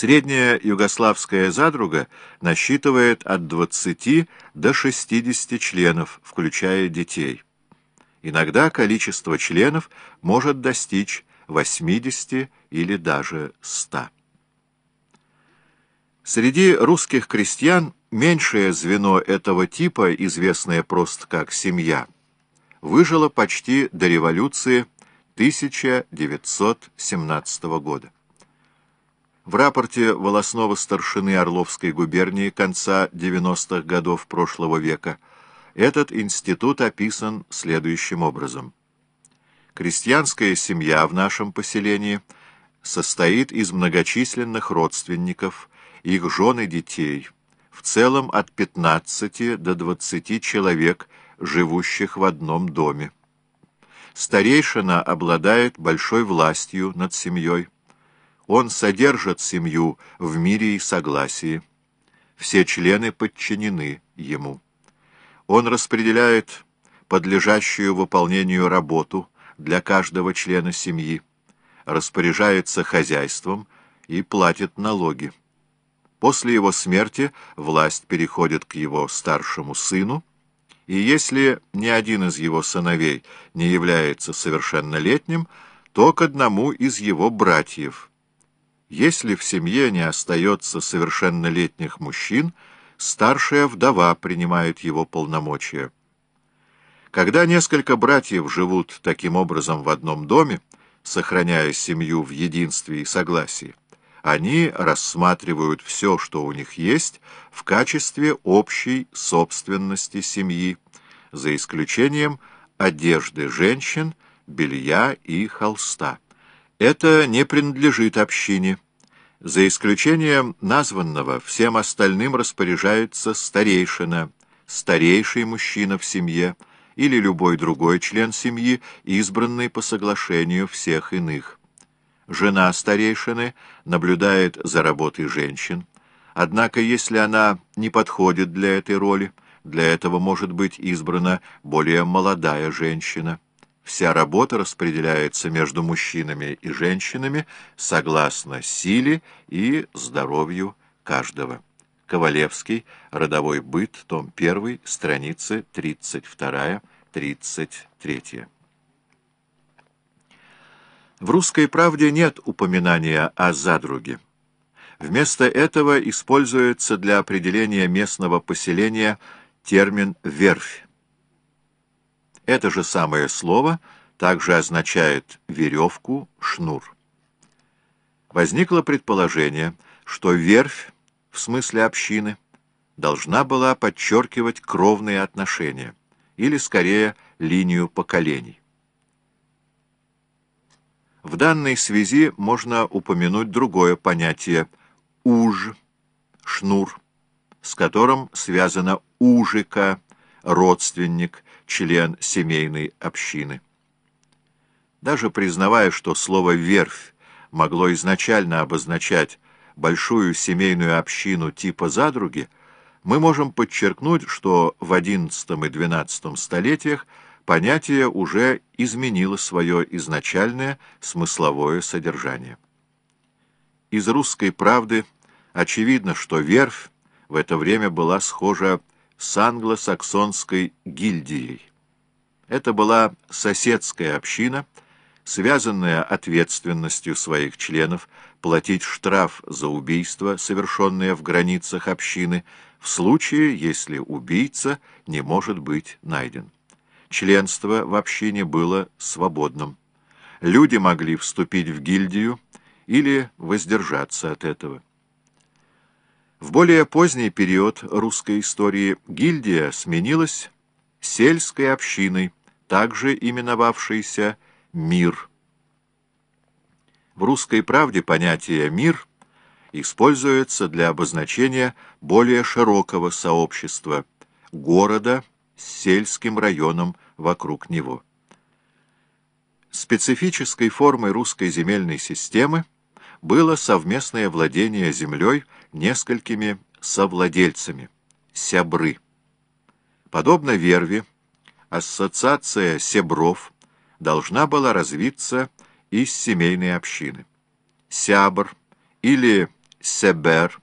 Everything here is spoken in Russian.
Средняя югославская задруга насчитывает от 20 до 60 членов, включая детей. Иногда количество членов может достичь 80 или даже 100. Среди русских крестьян меньшее звено этого типа, известное просто как «семья», выжило почти до революции 1917 года. В рапорте волосного старшины Орловской губернии конца 90-х годов прошлого века этот институт описан следующим образом. Крестьянская семья в нашем поселении состоит из многочисленных родственников, их жен и детей, в целом от 15 до 20 человек, живущих в одном доме. Старейшина обладает большой властью над семьей. Он содержит семью в мире и согласии. Все члены подчинены ему. Он распределяет подлежащую выполнению работу для каждого члена семьи, распоряжается хозяйством и платит налоги. После его смерти власть переходит к его старшему сыну, и если ни один из его сыновей не является совершеннолетним, то к одному из его братьев – если в семье не остается совершеннолетних мужчин, старшая вдова принимает его полномочия. Когда несколько братьев живут таким образом в одном доме, сохраняя семью в единстве и согласии, они рассматривают все, что у них есть, в качестве общей собственности семьи, за исключением одежды женщин, белья и холста. Это не принадлежит общине. За исключением названного, всем остальным распоряжается старейшина, старейший мужчина в семье или любой другой член семьи, избранный по соглашению всех иных. Жена старейшины наблюдает за работой женщин, однако если она не подходит для этой роли, для этого может быть избрана более молодая женщина. Вся работа распределяется между мужчинами и женщинами согласно силе и здоровью каждого. Ковалевский. Родовой быт. Том 1. Страницы 32-33. В «Русской правде» нет упоминания о задруге. Вместо этого используется для определения местного поселения термин «верфь». Это же самое слово также означает веревку, шнур. Возникло предположение, что верфь, в смысле общины, должна была подчеркивать кровные отношения, или, скорее, линию поколений. В данной связи можно упомянуть другое понятие «уж», «шнур», с которым связано «ужика», «родственник», член семейной общины. Даже признавая, что слово «верфь» могло изначально обозначать большую семейную общину типа задруги, мы можем подчеркнуть, что в XI и XII столетиях понятие уже изменило свое изначальное смысловое содержание. Из «Русской правды» очевидно, что верфь в это время была схожа с англосаксонской гильдией. Это была соседская община, связанная ответственностью своих членов платить штраф за убийство, совершенное в границах общины, в случае, если убийца не может быть найден. Членство в общине было свободным. Люди могли вступить в гильдию или воздержаться от этого. В более поздний период русской истории гильдия сменилась сельской общиной, также именовавшейся «мир». В «Русской правде» понятие «мир» используется для обозначения более широкого сообщества, города с сельским районом вокруг него. Специфической формой русской земельной системы было совместное владение землей несколькими совладельцами, сябры. Подобно верви, ассоциация себров должна была развиться из семейной общины. Сябр или Себер